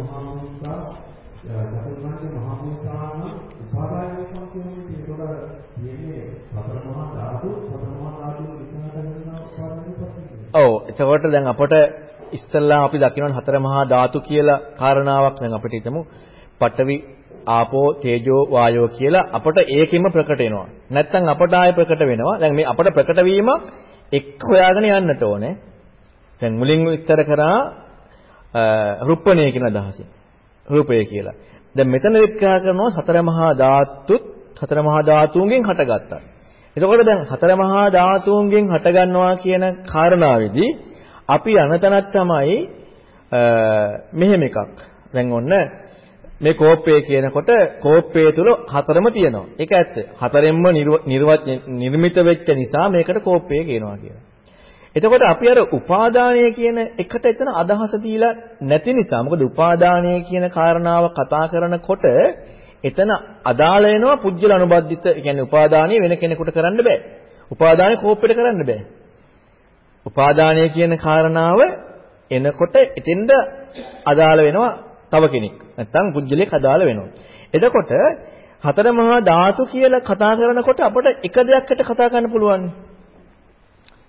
මහා මුත්තා චතුර්ණාගේ මහා මුත්තාන උපාදායයන් කියන්නේ ඒතකොට කියන්නේ සතර මහා ධාතු සතර මහා ධාතු විසහත කරන උපාදානයේ ඔව් එතකොට දැන් අපට ඉස්සල්ලා අපි දකිනවා හතර මහා ධාතු කියලා කාරණාවක් දැන් අපිට හිතමු පඨවි ආපෝ තේජෝ වායෝ කියලා අපට ඒකෙම ප්‍රකට වෙනවා. නැත්තම් අපට ආය ප්‍රකට වෙනවා. දැන් මේ අපට ප්‍රකට වීම එක් හොයාගෙන යන්නට ඕනේ. දැන් මුලින්ම විස්තර කරා රුප්පණය කියන අදහස. රූපය කියලා. දැන් මෙතන විග්‍රහ කරනවා සතර මහා ධාතුත් සතර මහා ධාතුන්ගෙන් හටගත්තා. එතකොට දැන් හතර මහා ධාතුන්ගෙන් හටගන්නවා කියන කාරණාවේදී අපි අනතනක් තමයි මෙහෙම එකක්. දැන් ඔන්න මේ කෝපය කියනකොට කෝපය තුල හතරම තියෙනවා. ඒක ඇත්ත. හතරෙන්ම නිර්මිත වෙච්ච නිසා මේකට කෝපය කියනවා කියලා. එතකොට අපි අර උපාදානය කියන එකට එතන අදහස දීලා නැති නිසා මොකද උපාදානය කියන කාරණාව කතා කරනකොට එතන අදාළ වෙනවා පුජ්‍යල අනුබද්ධිත කියන්නේ උපාදානය වෙන කෙනෙකුට කරන්න බෑ. උපාදානය කෝපෙට කරන්න බෑ. උපාදානය කියන කාරණාව එනකොට එතෙන්ද අදාළ වෙනවා තව කෙනෙක්. නැත්තම් පුජ්‍යලයක් අදාළ වෙනවා. එතකොට හතර මහා ධාතු කියලා කතා කරනකොට අපිට එක දෙයක්කට කතා කරන්න පුළුවන්.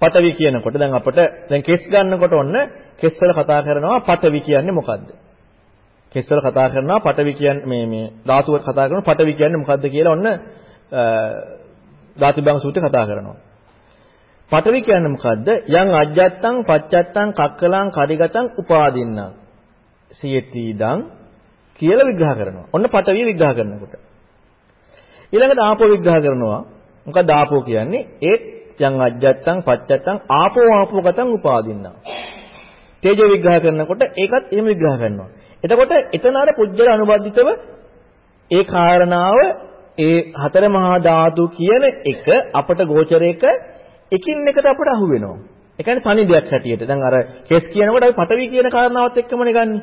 පටවි කියනකොට දැන් අපිට දැන් කෙස් ගන්නකොට ඔන්න කෙස් වල කතා කරනවා පටවි කියන්නේ මොකද්ද? කෙස් වල කතා කරනවා පටවි කියන්නේ මේ මේ ධාතු වල කතා කරනවා පටවි කියන්නේ මොකද්ද කියලා ඔන්න ධාතු බං සූත්‍රේ කතා කරනවා. පටවි කියන්නේ මොකද්ද? යං අජ්ජත්තං පච්චත්තං කක්කලං කරිගතං උපාදින්නම්. සියතිදං කියලා විග්‍රහ කරනවා. ඔන්න පටවිය විග්‍රහ කරනකොට. ඊළඟට ආපෝ විග්‍රහ කරනවා. මොකක්ද ආපෝ කියන්නේ? ඒත් යං අජ්ජත්තං පච්චත්තං ආපෝ ආපෝ ගතං උපාදින්නා. තේජෝ විග්‍රහ කරනකොට ඒකත් එහෙම විග්‍රහ කරනවා. එතකොට එතන අර පුජ්‍යල අනුබද්ධිතව ඒ කාරණාව ඒ හතර මහා ධාතු කියන එක අපට ගෝචරයක එකින් එකට අපට අහු වෙනවා. ඒ කියන්නේ පණිවිඩයක් හැටියට. දැන් අර කෙස් කියනකොට අපි පටවි කියන කාරණාවත් එක්කමනේ ගන්නෙ.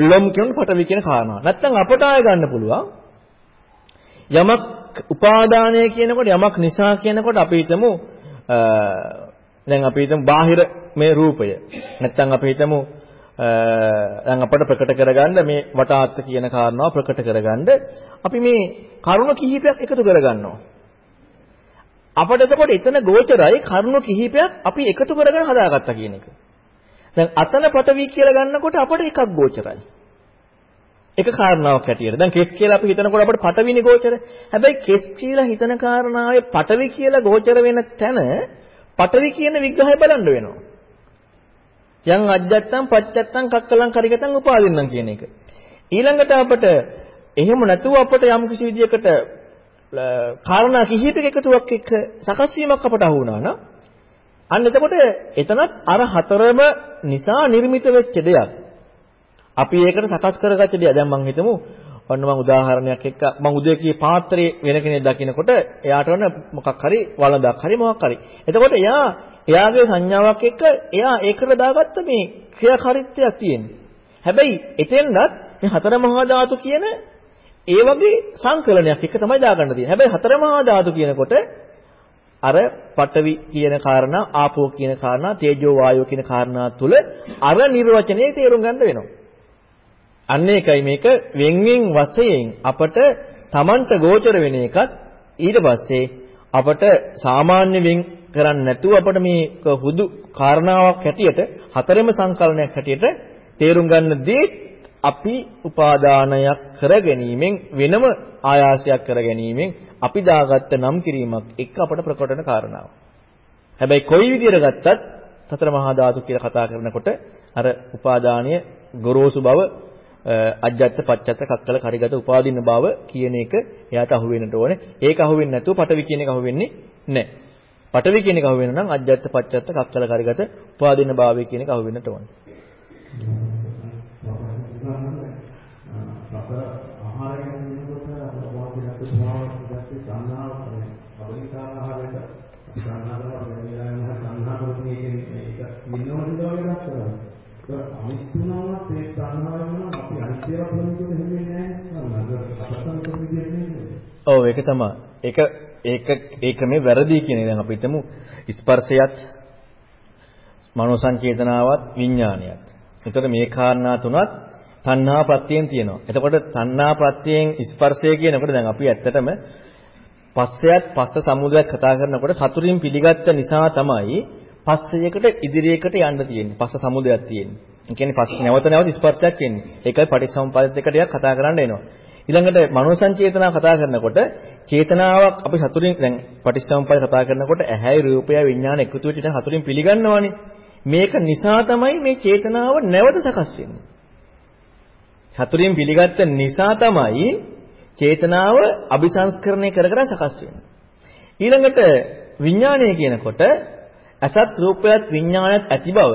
ලොම් කියන පටවි කියන කාරණාව. නැත්තම් අපට ආය ගන්න පුළුවන්. යමක් උපාදානය කියනකොට යමක් නිසා කියනකොට අපි හිතමු දැන් අපි හිතමු බාහිර මේ රූපය. නැත්තම් අපි හිතමු දැන් අපට ප්‍රකට කරගන්න මේ වටාත්ත කියන කාරණාව ප්‍රකට කරගන්න අපි මේ කරුණ කිහිපයක් එකතු කරගන්නවා. අපිට එතකොට එතන ගෝචරයි කරුණු කිහිපයක් අපි එකතු කරගෙන හදාගත්තා කියන එක. දැන් අතන පටවි කියලා ගන්නකොට අපිට එකක් ගෝචරයි. එක කාරණාවක් හැටියට. දැන් කෙස් කියලා අපි හිතනකොට අපිට පටවිනේ ගෝචර. හැබැයි කෙස් කියලා හිතන කාරණාවේ පටවි කියලා ගෝචර වෙන තැන පටවි කියන විග්‍රහය බලන්න වෙනවා. යං අජ්ජත්තං පච්චත්තං කක්කලං කරිගතං උපාදින්නම් කියන එක. ඊළඟට අපිට එහෙම නැතුව අපිට යම් කිසි විදියකට කාරණා කිහිපයක එකතුවක් එක්ක සකස් වීමක් අපට අහු වුණා නම් අන්න එතකොට එතනත් අර හතරම නිසා නිර්මිත වෙච්ච දෙයක්. අපි ඒකට සකස් කරගත්ත දෙයක්. දැන් මම හිතමු ඔන්න මම උදාහරණයක් එක්ක මම උදේ කී පාත්‍රයේ වෙන කෙනෙක් දකිනකොට එයාට වන්න මොකක් හරි වළඳක් හරි මොකක් හරි. එතකොට එයා එයාගේ සංඥාවක් එක්ක එයා ඒකට දාගත්ත මේ ක්‍රියාකාරීත්වයක් තියෙනවා. හැබැයි එතෙන්වත් මේ හතර මහා ධාතු කියන ඒ වගේ සංකලනයක් එක තමයි දාගන්න තියෙන්නේ. හැබැයි හතර මහා ධාතු කියනකොට අර පඨවි කියන කාරණා, ආපෝ කියන කාරණා, තේජෝ වායෝ කියන කාරණා තුල අර නිර්වචනයේ තේරුම් ගන්න වෙනවා. අන්න ඒකයි මේක වෙන්වෙන් වශයෙන් අපට Tamanට ගෝචර වෙන එකත් ඊට පස්සේ අපට සාමාන්‍ය වෙන් කරන්නේ නැතුව අපට මේ හුදු කාරණාවක් හැටියට හතරෙම සංකලනයක් හැටියට තේරුම් ගන්න දේ අපි උපාදානයක් කර ගැනීමෙන් වෙනම ආයාසයක් කර ගැනීමෙන් අපි දාගත්ත නම් කිරීමක් එක්ක අපට ප්‍රකට වෙන කාරණාව. හැබැයි කොයි විදියට ගත්තත් සතර මහා ධාතු කියලා කතා කරනකොට අර උපාදානීය ගොරෝසු බව අජ්ජත් පච්චත්ත කක්කල කරිගත උපාදින්න බව කියන එක එයාට අහු වෙන්නට ඕනේ. ඒක අහු වෙන්නේ නැතුව පටවි කියන එක අහු වෙන්නේ නැහැ. පටවි කියන එක අහු වෙන නම් අජ්ජත් පච්චත්ත කක්කල කරිගත උපාදින්න භාවය කියන එක අහු වෙන්නට ඕනේ. ඔව් ඒක තමයි. ඒක ඒක ඒක මේ වැරදි කියන එක දැන් අපි හිතමු ස්පර්ශයත් මනෝ සංචේතනාවත් විඥානයත්. එතකොට මේ කාරණා තුනත් තණ්හා ප්‍රත්‍යයෙන් තියෙනවා. එතකොට තණ්හා ප්‍රත්‍යයෙන් ස්පර්ශය කියනකොට දැන් අපි ඇත්තටම පස්සයත් පස්ස සමුදයක් කතා කරනකොට සතුරින් පිළිගත්ත නිසා තමයි පස්සයකට ඉදිරියකට යන්න තියෙන්නේ. පස්ස සමුදයක් තියෙන්නේ. ඒ කියන්නේ පස්ස නැවත නැවත ස්පර්ශයක් එන්නේ. ඒකයි පටිච්චසමුප්පාදත් එක්ක ටිකක් කතා කරන්න එනවා. ඊළඟට මනෝ සංචේතනා කතා කරනකොට චේතනාවක් අපි සතුරින් දැන් පටිච්චසමුප්පාද කතා කරනකොට ඇහැයි රූපයයි විඥාන එකතු වෙච්ච ඉතින් හතුරින් පිළිගන්නවානේ. මේක නිසා තමයි මේ චේතනාව නැවත සකස් වෙන්නේ. සතුරින් පිළිගත්ත නිසා තමයි චේතනාව අபிසංස්කරණය කර කර සකස් වෙන්නේ. ඊළඟට විඥානය කියනකොට අසත් රූපයත් විඥානයත් ඇති බව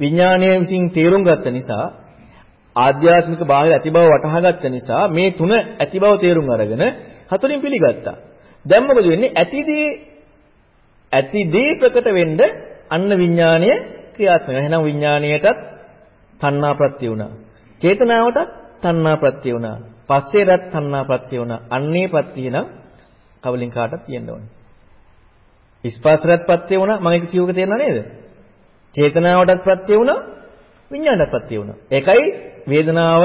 විඥානයේ විසින් තේරුම් ගත්ත නිසා ආධ්‍යාත්මික බාහිර ඇති බව වටහා ගත්ත නිසා මේ තුන ඇති බව තේරුම් අරගෙන හතරින් පිළිගත්තා. දැන් මොකද වෙන්නේ? ඇතිදී ඇතිදී ප්‍රකට වෙන්න අන්න විඥානය ක්‍රියාත්මක. එහෙනම් විඥාණයටත් තණ්හා ප්‍රත්‍ය වුණා. චේතනාවටත් තණ්හා ප්‍රත්‍ය වුණා. පස්සේටත් තණ්හා ප්‍රත්‍ය වුණා. අන්නේ ප්‍රත්‍ය නම් කවලින් කාටත් තියෙන්න ඕනේ. ස්පර්ශරත් ප්‍රත්‍ය වුණා. මම ඒක කියවක තේරෙනව නේද? චේතනාවටත් ප්‍රත්‍ය වුණා. විඥාණයට ප්‍රත්‍ය වුණා. ඒකයි වේදනාව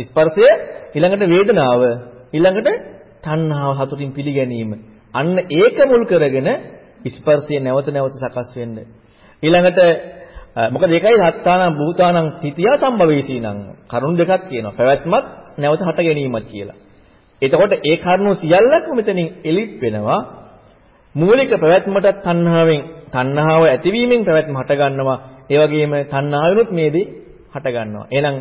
ස්පර්ශය ඊළඟට වේදනාව ඊළඟට තණ්හාව හතුටින් පිළිගැනීම. අන්න ඒක මුල් කරගෙන ස්පර්ශය නැවත නැවත සකස් වෙන්න. ඊළඟට මොකද ඒකයි සත්තානං භූතානං තිතිය සම්භවේසීනං කරුණු දෙකක් කියනවා. පැවැත්මත් නැවත හට ගැනීමත් කියලා. එතකොට ඒ කරුණු සියල්ලක්ම මෙතනින් එලිත් වෙනවා. මූලික පැවැත්මට තණ්හාවෙන් තණ්හාව ඇතිවීමෙන් පැවැත්ම හට ගන්නවා. ඒ වගේම තණ්හාවෙනුත් මේදී හට ගන්නවා. එහෙනම්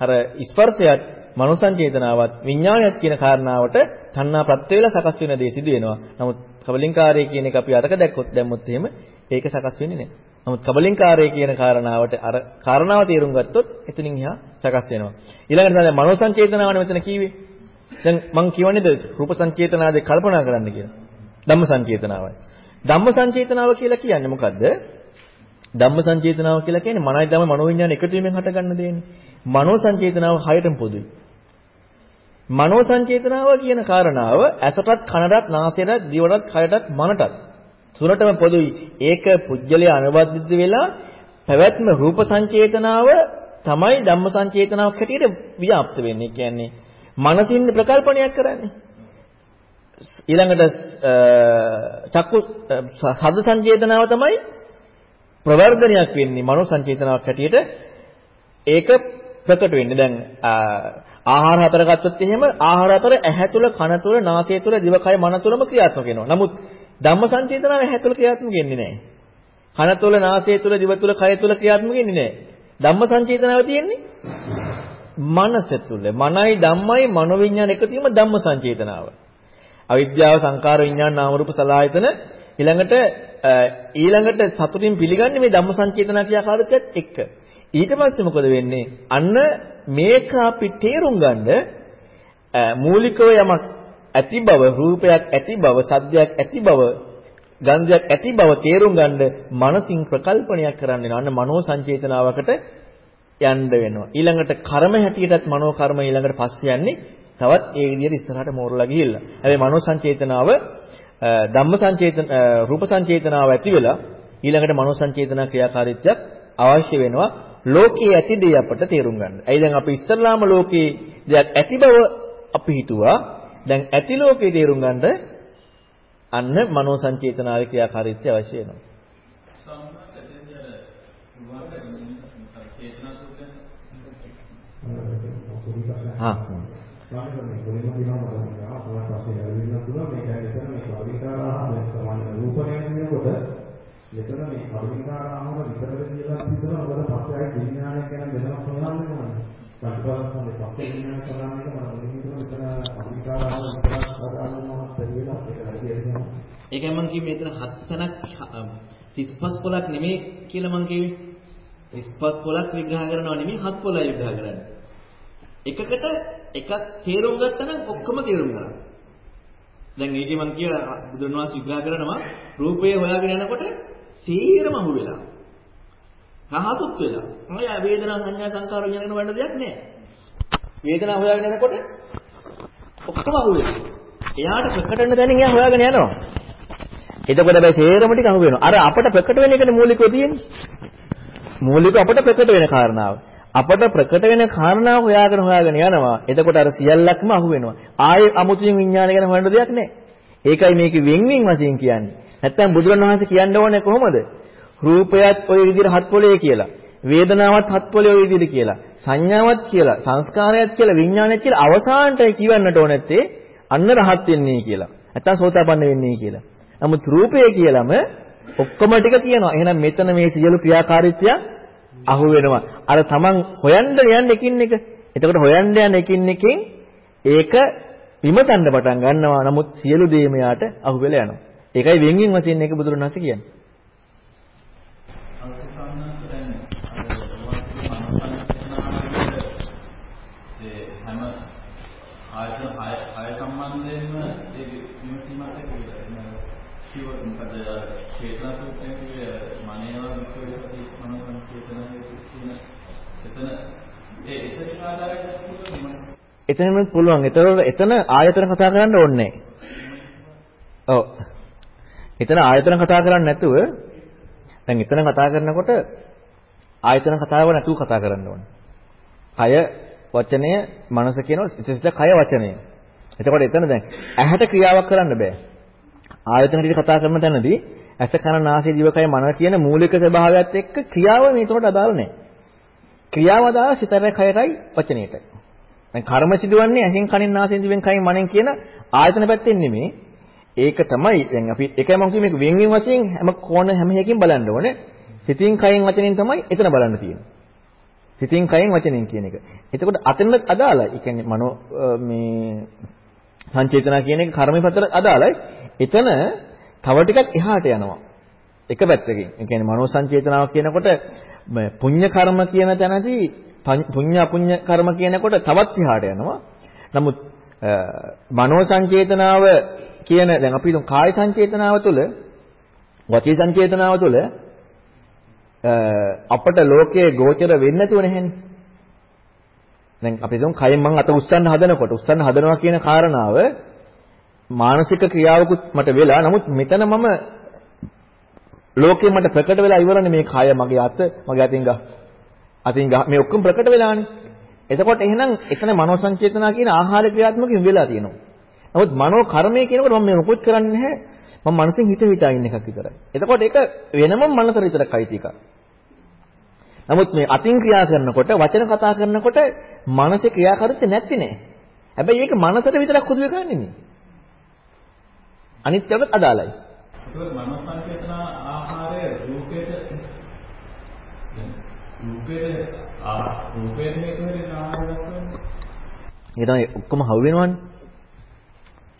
අර ස්පර්ශයත් මනෝ සංචේතනාවත් විඥානයත් කියන කාරණාවට තණ්හා ප්‍රත්‍ය වේලා සකස් වෙන දේ සිදු වෙනවා. නමුත් කබලින්කාරය කියන එක අපි අරක දැක්කොත් දැම්මොත් එහෙම ඒක සකස් වෙන්නේ නැහැ. නමුත් කබලින්කාරය කියන කාරණාවට අර කාරණාව තේරුම් ගත්තොත් එතනින් එහා සකස් වෙනවා. ඊළඟට තමයි මනෝ සංචේතනාවනේ මෙතන කිව්වේ. දැන් මම කියවන්නේද රූප සංචේතනාද කල්පනා කරන්න කියලා. ධම්ම සංචේතනාවයි. ධම්ම සංචේතනාව කියලා කියන්නේ මොකද්ද? ධම්ම සංචේතනාව කියලා කියන්නේ මනයි ධම්ම මනෝවිඤ්ඤාණ එකතු වීමෙන් හටගන්න දෙන්නේ. මනෝ සංචේතනාව හයටම පොදුයි. මනෝ සංචේතනාව කියන කාරණාව ඇසටත් කනටත් නාසයටත් දිවටත් කයටත් මනටත් තුනටම පොදුයි. ඒක පුජ්‍යලයේ අනුබද්ධිත වෙලා පැවැත්ම රූප සංචේතනාව තමයි ධම්ම සංචේතනාවක් හැටියට ව්‍යාප්ත වෙන්නේ. කියන්නේ මනසින් ප්‍රකල්පනයක් කරන්නේ. ඊළඟට චක්කු සද්ද සංචේතනාව තමයි ප්‍රවර්ධනයක් වෙන්නේ මනෝ සංචේතනාවක් හැටියට ඒක ප්‍රකට වෙන්නේ දැන් ආහාර හතර ගත්තොත් එහෙම ආහාර හතර ඇහැ තුල කන තුල නාසය තුල දිවකය මන තුලම ක්‍රියාත්මක වෙනවා. නමුත් ධම්ම සංචේතනාව ඇහැ තුල ක්‍රියාත්මක වෙන්නේ නැහැ. කන තුල නාසය තුල දිව තුල කය තුල ක්‍රියාත්මක වෙන්නේ නැහැ. ධම්ම සංචේතනාව තියෙන්නේ මනස තුල. මනයි ධම්මයි මනෝවිඤ්ඤාණ එකතු වීම ධම්ම සංචේතනාව. අවිද්‍යාව සංකාර විඤ්ඤාණ නාම රූප සලආයතන ඊළඟට ඊළඟට සතුටින් පිළිගන්නේ මේ ධම්ම සංචේතනා ක්‍රියාකාරීත්වයත් එක්ක. ඊට පස්සේ මොකද වෙන්නේ? අන්න මේක අපි තේරුම් ගන්න මූලිකව යමක් ඇති බව, රූපයක් ඇති බව, සද්දයක් ඇති බව, ගන්ධයක් ඇති බව තේරුම් ගන්න මනසින් ප්‍රකල්පනයක් කරන්න වෙනවා. අන්න මනෝ සංචේතනාවකට යන්න වෙනවා. ඊළඟට කර්ම හැටියටත් මනෝ කර්ම ඊළඟට පස්සේ යන්නේ තවත් ඒ විදිහට ඉස්සරහට මෝරලා ගිහිල්ලා. හැබැයි මනෝ සංචේතනාව ධම්ම සංචේතන රූප සංචේතනාව ඇති වෙලා ඊළඟට මනෝ සංචේතනා ක්‍රියාකාරීත්වයක් අවශ්‍ය වෙනවා ලෝකයේ ඇති දේ අපට තේරුම් ගන්න. ඇයි දැන් අපි ඉස්තරලාම ලෝකයේ දෙයක් ඇති බව අපි හිතුවා. දැන් ඇති ලෝකේ තේරුම් ගන්නද අන්න මනෝ සංචේතනාවේ ක්‍රියාකාරීත්වය අවශ්‍ය වෙනවා. හා ස්වාමීන් වහන්සේ කොහෙන්ද කියනවා මම අපවත් පස්සේ ඇවිල්ලා තුන මේක ඇත්තට මේ කවිකාරාම සමාන රූපණය කියනකොට මෙතන මේ කවිකාරාම විතරද කියලා හිතනවා මොකද පස්සේ ආයි විඥානය ගැන වෙනස් වෙනවා නේද ප්‍රතිපලස්සේ පස්සේ විඥානය කරන එක මම හිතනවා මෙතන කවිකාරාම විතරක් කරනවා පරිවෙලා ඒක හරියට ඒකයි මම කිව්වේ මෙතන හත් තැනක් 35 පොලක් නෙමෙයි කියලා මම කිව්වේ 35 පොලක් විග්‍රහ කරනවා නෙමෙයි හත් පොලයි විග්‍රහ කරන්නේ එකකට එකක් තේරුම් ගත්තා නම් ඔක්කොම තේරුම් ගන්නවා. දැන් ඒකේ මම කිය බුදුන් වහන්සේ විග්‍රහ කරනවා රූපය හොයාගෙන යනකොට සීරම අහු වෙලා. රහතුත් වෙලා. අය වේදනා සංඥා සංකාර විඥාන වෙන දෙයක් නෑ. වේදනාව හොයාගෙන යනකොට ඔක්කොම අහු වෙලා. එයාට ප්‍රකට වෙන දැනින් එයා හොයාගෙන යනවා. එතකොට හැබැයි සේරම ටික අහු වෙනවා. අර අපට ප්‍රකට වෙන එකනේ මූලිකව තියෙන්නේ. මූලික අපට ප්‍රකට වෙන කාරණාව. අපට ප්‍රකට වෙන කාරණාව හොයාගෙන හොයාගෙන යනවා. එතකොට අර සියල්ලක්ම අහු වෙනවා. ආයේ අමුතුවෙන් විඥානය ගැන හොයන්න දෙයක් නැහැ. ඒකයි මේක වෙන්වෙන් වශයෙන් කියන්නේ. නැත්තම් බුදුරණවහන්සේ කියන්න ඕනේ කොහොමද? රූපයත් ওই විදිහට හත් පොළේ කියලා. වේදනාවත් හත් පොළේ ওই විදිහට කියලා. සංඥාවත් කියලා, සංස්කාරයත් කියලා, විඥානයත් කියලා අවසානට කියවන්නට ඕන නැත්තේ අන්න රහත් වෙන්නේ කියලා. නැත්තම් සෝතාපන්න වෙන්නේ කියලා. නමුත් රූපය කියලම ඔක්කොම ටික තියෙනවා. එහෙනම් මෙතන මේ සියලු ක්‍රියාකාරීත්වය අහු වෙනවා. අර තමන් හොයන්න යන එකින් එක. එතකොට හොයන්න යන එකින් එකෙන් ඒක විමසන්න පටන් ගන්නවා. නමුත් සියලු දේම යාට අහු වෙලා යනවා. ඒකයි වෙන්ගෙන් වශයෙන් මේක බුදුරණවහන්සේ කියන්නේ. ආයතන 6 6 සම්බන්ධයෙන්ම ඒ විමසීමක් ඇතිවෙලා කිව්වොත් මොකද චේතනා සූත්‍රයේ කිව්වේ මනේව විකල්පති මනෝසං චේතනා කියන එතන ඒ එතන ආධාරයක් පුළුවන් එතනම පුළුවන්. ඒතකොට එතන ආයතන කතා කරන්න ඕනේ ඔව්. එතන ආයතන කතා කරන්නේ නැතුව දැන් එතන කතා කරනකොට ආයතන කතාව නැතුව කතා කරන්න ඕනේ. කය වචනය මනස කියනවා ඉතින් කය වචනය. එතකොට එතන දැන් ඇහැට ක්‍රියාවක් කරන්න බෑ. ආයතන ටික කතා කරන තැනදී ඇස කන නාසය දිවකය මන කියන මූලික ස්වභාවයත් එක්ක ක්‍රියාව මේකට අදාළ නැහැ. ක්‍රියාව අදාළ සිතරයි කයටයි වචනයටයි. දැන් කර්ම සිදුවන්නේ ඇහෙන් කනින් නාසයෙන් දිවෙන් කයින් මනෙන් කියන ආයතන පැත්තෙන් නෙමෙයි. ඒක තමයි දැන් අපි එකයි මම කියන්නේ මේක වෙන් වෙන් වශයෙන් හැම කෝණ හැම එකකින් බලන්න ඕනේ. සිතින් කයින් වචනෙන් තමයි එතන බලන්න තියෙන්නේ. සිතින් කයින් වචනෙන් කියන එක. එතකොට අතන අදාළයි. ඒ කියන්නේ මනෝ මේ සංචේතනා කියන එක කර්මයේ පැත්තට අදාළයි. එතන තව ටිකක් එහාට යනවා. එක පැත්තකින්. ඒ කියන්නේ මනෝ සංචේතනාව කියනකොට පුඤ්ඤ කර්ම කියන තැනදී පුඤ්ඤ අපුඤ්ඤ කර්ම කියනකොට තවත් එහාට යනවා. නමුත් මනෝ සංචේතනාව කියන දැන් අපි හිතමු කාය සංචේතනාව තුළ වචී සංචේතනාව තුළ අපට ලෝකයේ ගෝචර වෙන්නේ නැතුව නැහෙනේ. දැන් අපි හිතමු කයෙන් මං අත උස්සන්න හදනකොට උස්සන්න හදනවා කියන කාරණාව මානසික ක්‍රියාවකුත් මට වෙලා නමුත් මෙතන මම ලෝකේ මට ප්‍රකට වෙලා ඉවරනේ මේ කය මගේ අත මගේ අතින් ගහ. අතින් ගහ. මේ ඔක්කොම ප්‍රකට වෙලානේ. එතකොට එහෙනම් එතන මනෝ සංචේතනා කියන ආහාර ක්‍රියාත්මකයෙන් වෙලා තියෙනවා. නමුත් මනෝ කර්මය කියනකොට මම මේ මොකුත් කරන්නේ නැහැ. මම මනසින් හිත හිතා ඉන්න එකක් විතරයි. එතකොට ඒක වෙනම මනසට විතරක් අයිති එකක්. නමුත් මේ අතින් ක්‍රියා කරනකොට වචන කතා කරනකොට මනසේ ක්‍රියාකාරීත්වය නැති නේ. හැබැයි ඒක මනසට විතරක් හුදු එකක් නෙමෙයි. අනිත් ඒවාත් අදාළයි. ඒකවල මනෝ සංකේතන ආහාරය රූපයට රූපයට ආ රූපයට හේතු වෙන ආහාර දක්වන්නේ. ඒ තමයි ඔක්කොම හවු වෙනවනේ.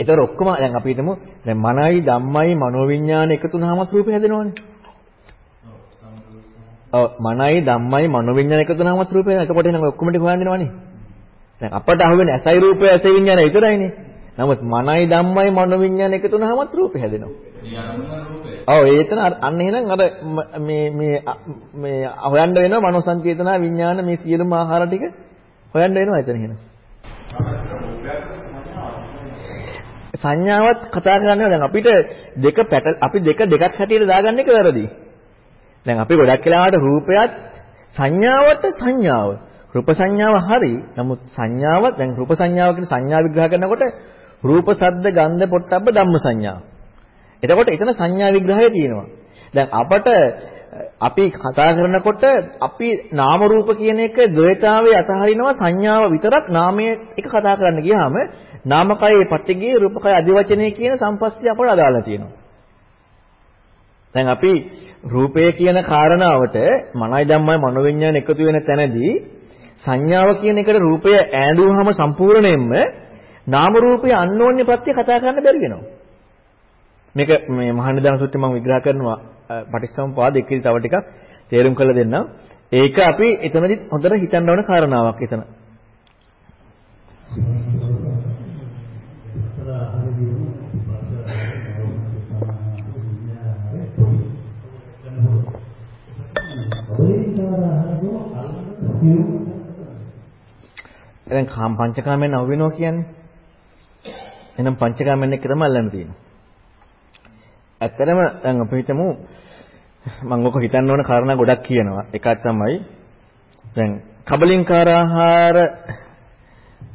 ඒතර ඔක්කොම දැන් අපි හිතමු දැන් මනයි ධම්මයි මනෝවිඤ්ඤාණ එකතු වුනහම රූපය හැදෙනවනේ. ඔව් මනයි ධම්මයි මනෝවිඤ්ඤාණ එකතු වුනහම රූපය. එතකොට එහෙනම් ඔක්කොම ටික හොයන්න දෙනවනේ. දැන් අපට අහුවෙන්නේ ඇසයි රූපය ඇසයි විඤ්ඤාණය විතරයිනේ. නමුත් මනයි ධම්මයි මනෝවිඤ්ඤාණ එකතු වුනහමත් රූපය හැදෙනවා. ඔව් ඒතන අන්න එහෙනම් අර මේ මේ මේ හොයන්න වෙනවා මනෝ සංකේතනා විඥාන මේ සියලුම ආහාර ටික හොයන්න වෙනවා එතන එහෙනම්. සංඥාවත් කතා කරන්නේ දැන් අපිට දෙක පැට අපි දෙක දෙකක් හැටියට දාගන්න එක වැරදි. දැන් අපි ගොඩක් වෙලාවට රූපයත් සංඥාවට සංඥාව. රූප සංඥාව හරි. නමුත් සංඥාව දැන් රූප සංඥාව කියන සංඥා විග්‍රහ කරනකොට රූප, ශබ්ද, ගන්ධ, පොට්ටබ්බ ධම්ම සංඥා. එතකොට එතන සංඥා විග්‍රහය තියෙනවා. දැන් අපට අපි කතා කරනකොට අපි නාම රූප කියන එක ද්වේතාවේ අතහරිනවා සංඥාව විතරක් නාමයේ එක කතා කරන්න ගියාම නාමකයේ පටිගේ රූපකයේ අධිවචනයේ කියන සම්පස්සිය අපට අදාළ තියෙනවා. දැන් අපි රූපය කියන කාරණාවට මනයි ධම්මයි මනෝවිඤ්ඤාණ එකතු වෙන තැනදී සංඥාව කියන එකට රූපය ඈඳුවාම සම්පූර්ණයෙන්ම නාම රූපයේ අන්‍යෝන්‍ය ප්‍රත්‍ය කතා කරන්න බැරි වෙනවා. මේක මේ මහානිදාන සූත්‍රය මම විග්‍රහ කරනවා පටිච්චසමුපාද එක්කදී තව ටිකක් තේරුම් කරලා දෙන්නම්. ඒක අපි එතනදිත් හොඳට හිතන්න ඕන කාරණාවක් එතන. දැන් කාම පංචකාමයෙන් අවු වෙනවා කියන්නේ. එහෙනම් පංචකාමයෙන් එක තමයි අල්ලන්න තියෙන්නේ. ඇත්තටම දැන් අපි හිතමු මම ඔක හිතන්න ඕන කාරණා ගොඩක් කියනවා. එකක් තමයි දැන් කබලින්කාර ආහාර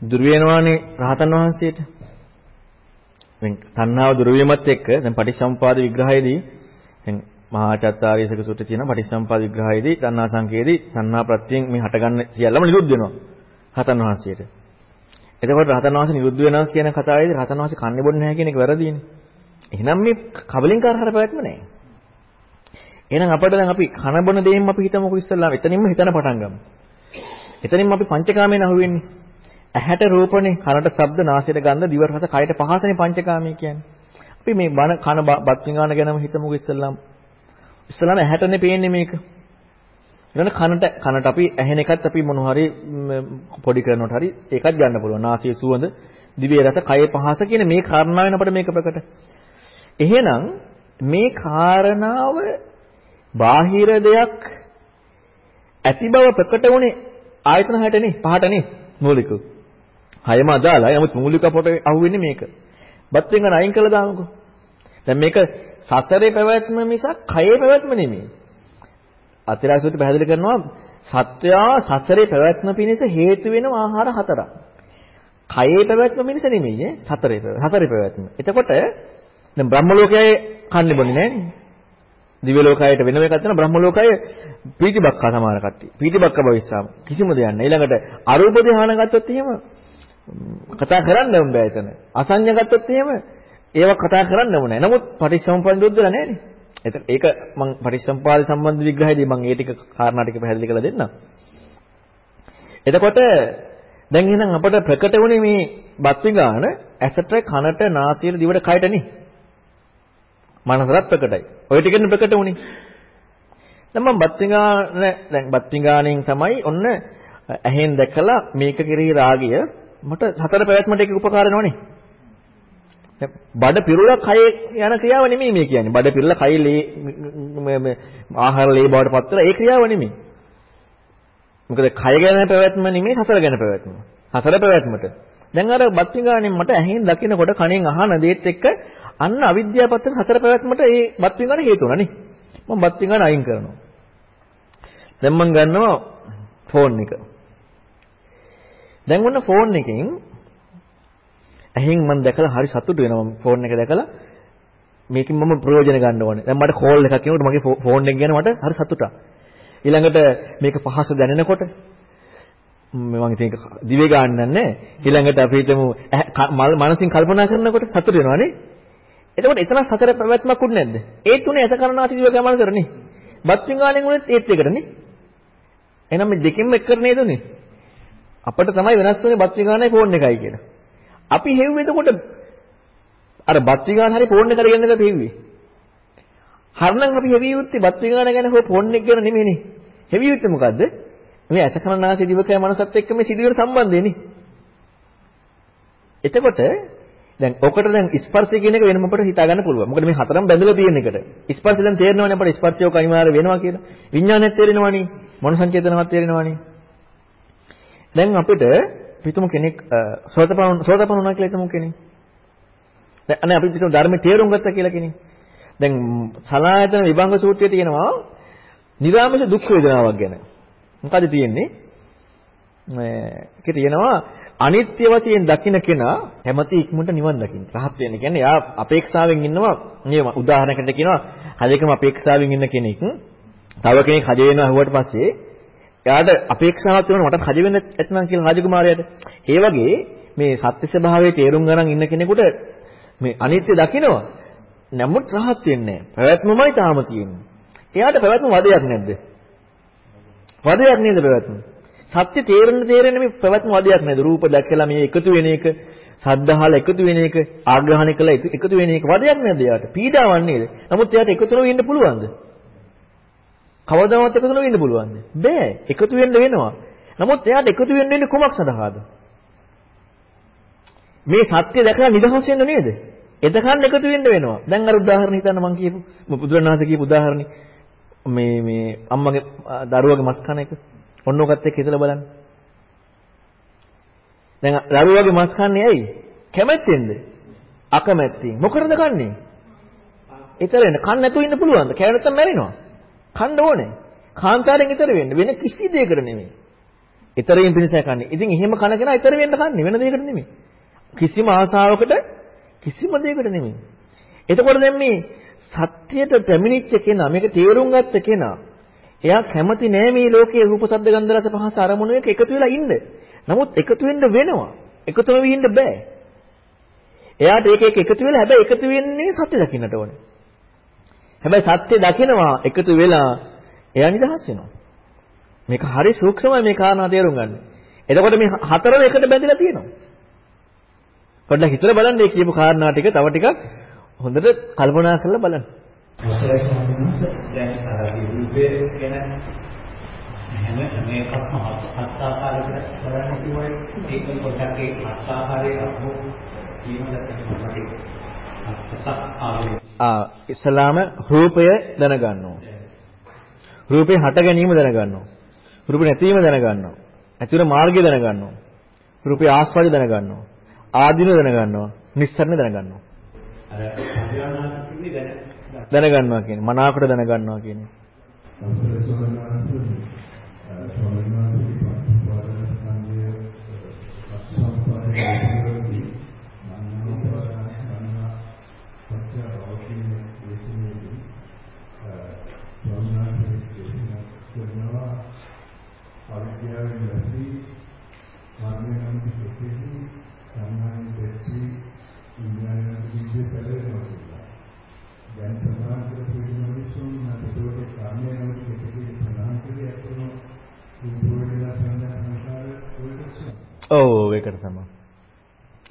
දුර වෙනවානේ රහතන් වහන්සේට. දැන් තණ්හාව දුර වීමත් එක්ක දැන් පටිච්චසමුපාද විග්‍රහයේදී දැන් මහා චත්තාරීසක සූත්‍රයේ තියෙන පටිච්චසමුපාද විග්‍රහයේදී තණ්හා සංකේදී තණ්හා ප්‍රත්‍යයෙන් මේ හටගන්න සියල්ලම නිරුද්ධ වෙනවා රහතන් වහන්සේට. එතකොට රහතන් වහන්සේ නිරුද්ධ වෙනවා කියන කතාවේදී රහතන් වහන්සේ කන්නේ බොන්නේ නැහැ කියන එක වැරදීනේ. එහෙනම් මේ කබලින්කාර හර පැවැත්ම නැහැ. එහෙනම් අපිට දැන් අපි කන බොන දෙයින් අපි හිතමුකෝ ඉස්සල්ලාම එතනින්ම හිතන පටන් ගමු. එතනින්ම අපි පංචකාමයෙන් අහුවෙන්නේ. ඇහැට රූපනේ, කනට ශබ්ද, නාසයට ගන්ධ, දිවට රස, කයට පහසනේ පංචකාමී කියන්නේ. අපි මේ බන කන බත් විඥාන ගැනම හිතමුකෝ ඉස්සල්ලාම. ඉස්සල්ලාම ඇහැටනේ පේන්නේ මේක. ඊළඟ කනට කනට අපි ඇහෙන එකත් අපි මොන හරි පොඩි කරනකොට හරි ඒකත් ගන්න පුළුවන්. නාසයේ සුවඳ, දිවේ රස, කයේ පහස කියන මේ කාරණා වෙනකොට මේක ප්‍රකට. එහෙනම් මේ කාරණාව බාහිර දෙයක් ඇති බව ප්‍රකට වුණේ ආයතන හයටනේ පහටනේ මූලික. හයම අදාළයි. නමුත් මූලික පොට අහුවෙන්නේ මේක. බත් වෙන අයින් කළා දාමුකෝ. දැන් මේක සසරේ පැවැත්ම මිසක් කයේ පැවැත්ම නෙමෙයි. අතිරාසුත් පැහැදිලි කරනවා සත්‍යා සසරේ පැවැත්ම පිණිස හේතු වෙන ආහාර හතරක්. කයේ පැවැත්ම පිණිස නෙමෙයි ඈ සතරේ සසරේ පැවැත්ම. එතකොට දැන් බ්‍රහ්ම ලෝකයේ කන්නේ බොන්නේ නෑනේ. දිව්‍ය ලෝකයට වෙනම එකක් තියෙනවා බ්‍රහ්ම ලෝකයේ පීතිබක්කා සමාන කට්ටිය. පීතිබක්ක භවිස්සාම කිසිම දෙයක් නෑ. ඊළඟට අරූප ධ්‍යාන ගත්තොත් එහෙම කතා කරන්න ඕන බෑ එතන. අසඤ්ඤ ගත්තොත් එහෙම ඒව කතා කරන්න ඕන නෑ. නමුත් පටිච්චසමුප්පාද දුද්දලා නෑනේ. ඒක මම පටිච්චසමුපාද සම්බන්ධ විග්‍රහයේදී මම ඒ ටික කාරණා ටික පැහැදිලි කරලා දෙන්නම්. එතකොට දැන් එහෙනම් අපට ප්‍රකට වුණේ මේ බත් විගාන ඇසට කනට නාසයට දිවට කයටනේ. මනසට ප්‍රකටයි. ඔය ටිකෙන් ප්‍රකට වුණේ. දැන් මම බත් විගාන දැන් බත් විගානෙන් තමයි ඔන්න ඇහෙන් දැකලා මේක කෙරෙහි රාගය මට සතර පැවැත්මට ඒක උපකාර වෙනවනේ. බඩ පිරුලා කයේ යන ක්‍රියාව නෙමෙයි මේ කියන්නේ. බඩ පිරලා කයේ ලේ ආහාර ලේ බවට පත් වෙලා ඒ ක්‍රියාව නෙමෙයි. මොකද කය ගැන පැවැත්ම නෙමෙයි සසර ගැන පැවැත්ම. සසර පැවැත්මට. දැන් අර බත් විගානෙන් මට ඇහෙන් දකිනකොට කණෙන් අහන දේත් එක්ක අන්න අවිද්‍යාවත් එක්ක සසර පැවැත්මට ඒ බත් විගාන හේතු වුණා නේ. මම බත් විගාන අයින් කරනවා. දැන් මම ගන්නවා ෆෝන් එක. දැන් ඔන්න ෆෝන් එකෙන් ඇහෙන් මම දැකලා හරි සතුටු වෙනවා මම ෆෝන් එක දැකලා මේකෙන් මම ප්‍රයෝජන ගන්න ඕනේ. දැන් මට කෝල් එකක් එනකොට මගේ ෆෝන් එක ගැන මට හරි සතුටක්. ඊළඟට මේක පහස දැනෙනකොට මම ඉතින් දිවේ ගන්නන්නේ ඊළඟට අපි හිතමු මනසින් කල්පනා කරනකොට සතුට වෙනවානේ. එතකොට එතන සතර පැවැත්මක් උත් නැද්ද? ඒ තුනේ ඇස කරනාති දිව ගමනසරනේ. බත් විඥාණයෙන් උනේත් ඒත් එකටනේ. එහෙනම් මේ දෙකෙන්ම එක කරන්නේ දුන්නේ. අපිට තමයි වෙනස් වෙන්නේ බත් විඥාණයයි ෆෝන් එකයි කියලා. අපි හෙව්වේ එතකොට අර බත් විගාන හරි ෆෝන් එක කරගෙන ඉඳලා හෙව්වේ. හරනම් අපි හෙවි යුත්තේ බත් විගාන ගැන හෝ ෆෝන් එක ගැන නෙමෙයිනේ. හෙවි යුත්තේ මොකද්ද? මේ අසකරනාසි දිවකය මනසත් එක්ක මේ සිදුවෙන සම්බන්ධයනේ. එතකොට දැන් ඔකට දැන් ස්පර්ශය කියන එක වෙනම අපිට හිතා ගන්න පුළුවන්. මොකද මේ හතරම බැඳලා තියෙන එකට. ස්පර්ශය දැන් තේරෙනවනේ අපිට ස්පර්ශයක අනිවාර්ය වෙනවා කියලා. විඥානයත් තේරෙනවනේ. මන සංචේතනවත් තේරෙනවනේ. දැන් අපිට හිතමු කෙනෙක් සෝතපන සෝතපන වුණා කියලා හිතමු කෙනෙක්. දැන් අනේ අපි හිතමු ධර්මයේ තේරුම් ගත්තා කියලා කෙනෙක්. දැන් සලායතන විභංග සූත්‍රයේ තියෙනවා නිරාමස දුක් වේදනාවක් ගැන. මොකද තියෙන්නේ? මේකේ තියෙනවා අනිත්‍ය වශයෙන් දකින්න කෙනා කැමති ඉක්මනට නිවන් දකින්න. රහත් වෙන්න කියන්නේ යා අපේක්ෂාවෙන් ඉන්නවා. මේ උදාහරණයකට කියනවා හදේකම අපේක්ෂාවෙන් ඉන්න කෙනෙක් තව කෙනෙක් හද වෙනවා හුවට පස්සේ එයාට අපේක්ෂාවක් තියෙනවා මට හජ වෙන්න ඇත්නම් කියලා රාජකුමාරයාට. ඒ වගේ මේ සත්‍ය ස්වභාවයේ තේරුම් ගන්න ඉන්න කෙනෙකුට මේ අනිත්‍ය දකිනවා. නමුත් රහත් වෙන්නේ නැහැ. පැවැත්මමයි තාම තියෙන්නේ. එයාට පැවැත්ම වදයක් නැද්ද? වදයක් නේද පැවැත්ම? සත්‍ය තේරෙන්න තේරෙන්න මේ පැවැත්ම වදයක් නේද? රූප දැකලා මේ එකතු වෙන එක, සද්ධාහල එකතු වෙන එක, ආග්‍රහණය කළා එකතු වෙන එක වදයක් නේද එයාට? පීඩාවක් නේද? නමුත් එයාට එකතු වෙන්න ඉන්න පුළුවන්ද? කවදාවත් එකතු වෙන්න පුළුවන්ද? බෑ. එකතු වෙන්න වෙනවා. නමුත් එයාට එකතු වෙන්න ඉන්නේ කුමක් සඳහාද? මේ සත්‍ය දැකලා නිදහස් වෙන්න නේද? එතකන් එකතු වෙන්න වෙනවා. දැන් අර උදාහරණ හිතන්න මම කියපු බුදුරණාහි කියපු උදාහරණේ මේ මේ අම්මගේ දරුවගේ මස් කන එක. ඔන්න ඔකත් එක්ක හිතලා බලන්න. දැන් දරුවගේ මස් කන්නේ ඇයි? කැමැත්තෙන්ද? අකමැත්තෙන්. මොකටද කන්නේ? ඊතර එන කන්න නැතුව ඉන්න පුළුවන්ද? කෑ නැත්තම් මැරෙනවා. කන්න ඕනේ. කාන්තාරයෙන් ඊතර වෙන්න වෙන කිසි දෙයකට නෙමෙයි. ඊතර වීම පිණිසයි කන්නේ. ඉතින් එහෙම කන කෙනා ඊතර වෙන්න කන්නේ වෙන දෙයකට නෙමෙයි. කිසිම ආසාවකට කිසිම දෙයකට නෙමෙයි. එතකොට දැන් මේ සත්‍යයට පැමිණිච්ච කෙනා මේක තේරුම් ගත්ත කෙනා එයා කැමති නෑ මේ ලෝකයේ රූප ශබ්ද ගන්ධ රස පහස අරමුණු එක එකතු වෙලා ඉන්න. නමුත් එකතු වෙන්න වෙනවා. එකතු වෙවි ඉන්න බෑ. එයාට ඒක එක එකතු වෙලා හැබැයි එකතු වෙන්නේ සත්‍ය දකින්නට ඕනේ. හැබැයි සත්‍ය දකිනවා එකතු වෙලා එයා නිදහස් වෙනවා. මේක හරි සූක්ෂමයි මේ කාරණා තේරුම් ගන්න. එතකොට මේ හතරම එකට බැඳිලා තියෙනවා. පොඩ්ඩක් හිතලා බලන්න මේ කියපු කාරණා ටික තව ටිකක් හොඳට කල්පනා කරලා බලන්න. අවසරයි ස්වාමීන් දැන් අර රූපේ ගැන හැම මේකක්ම හත් ආකාරයකට කරන්න කිව්වයි ඒක පොඩ්ඩක් ඒ හත් ආකාරයේ අහු ආ ඉස්ලාම රූපය දැනගන්න ඕන. රූපේ හට ගැනීම දැනගන්න ඕන. රූප නැතිවීම දැනගන්න ඕන. ඇතුළේ මාර්ගය දැනගන්න ඕන. රූපේ ආස්වාදය දැනගන්න ඕන. ආදීන දැනගන්න ඕන. නිස්සරණ දැනගන්න ඕන. අර අභියානාති කියන්නේ දැනගන්නවා කියන්නේ මනාවකට දැනගන්නවා කියන්නේ. අවසරයි ස්වාමීන් වහන්සේ. ස්වාමීන් වහන්සේ ඔව් ඒකට තමයි.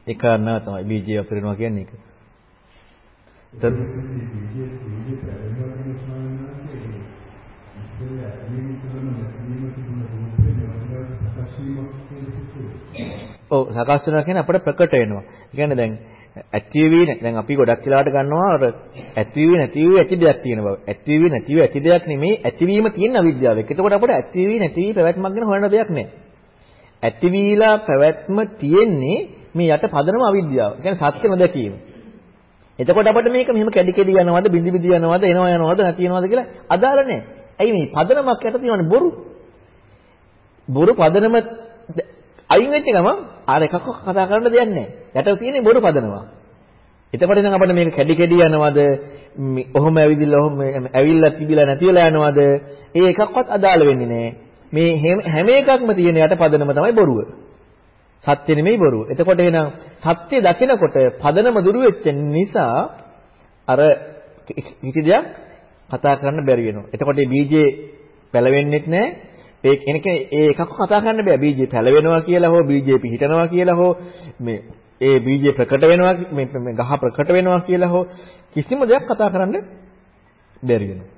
ඒ කාරණා තමයි බීජය අපිරනවා කියන්නේ ඒක. ඔව් සකස් වෙනවා කියන්නේ අපිට ප්‍රකට වෙනවා. ඒ කියන්නේ දැන් ඇක්ටිවි දැන් අපි ගොඩක් වෙලාවට ගන්නවා අර ඇක්ටිවි නැතිවි ඇති දෙයක් තියෙන බව. ඇක්ටිවි නැතිවි ඇති දෙයක් නෙමෙයි ඇතිවීම තියෙන අවිද්‍යාව. ඒකකොට අපිට ඇක්ටිවි නැතිවි පැවැත්මක් ගැන හොයන දෙයක් නෑ. ඇතිවීලා පැවැත්ම තියෙන්නේ මේ යට පදනම අවිද්‍යාව. ඒ කියන්නේ සත්‍ය නොදැකීම. එතකොට අපිට මේක මෙහෙම කැඩි කැඩි යනවද බිඳි බිඳි යනවද එනවා යනවද නැති යනවද කියලා අදාළ නැහැ. ඇයි මේ පදනමක් යට තියෙනවනේ බොරු. බොරු පදනම අයින් වෙච්ච ගමන් අර එකක් කතා කරන්න දෙයක් නැහැ. යට තියෙන්නේ බොරු පදනමක්. එතකොට නම් අපිට මේක කැඩි කැඩි යනවද ඔහොම ඇවිදිලා ඔහොම ඇවිල්ලා තිබිලා නැති වෙලා යනවද ඒ එකක්වත් අදාළ වෙන්නේ නැහැ. මේ හැම එකක්ම තියෙන යට පදනම තමයි බොරුව. සත්‍ය නෙමෙයි බොරුව. එතකොට එහෙනම් සත්‍ය දකිනකොට පදනම දුරු වෙච්ච නිසා අර කිසි දෙයක් කතා කරන්න බැරි වෙනවා. එතකොට මේ බීජේ පැලවෙන්නෙත් නැහැ. ඒ කෙනක ඒ එකක් කතා කරන්න බෑ. බීජේ පැලවෙනවා කියලා හෝ බීජේ පිහිටනවා කියලා හෝ මේ ඒ බීජේ ප්‍රකට වෙනවා මේ ගහ ප්‍රකට වෙනවා කියලා හෝ කිසිම දෙයක් කතා කරන්න බැරි වෙනවා.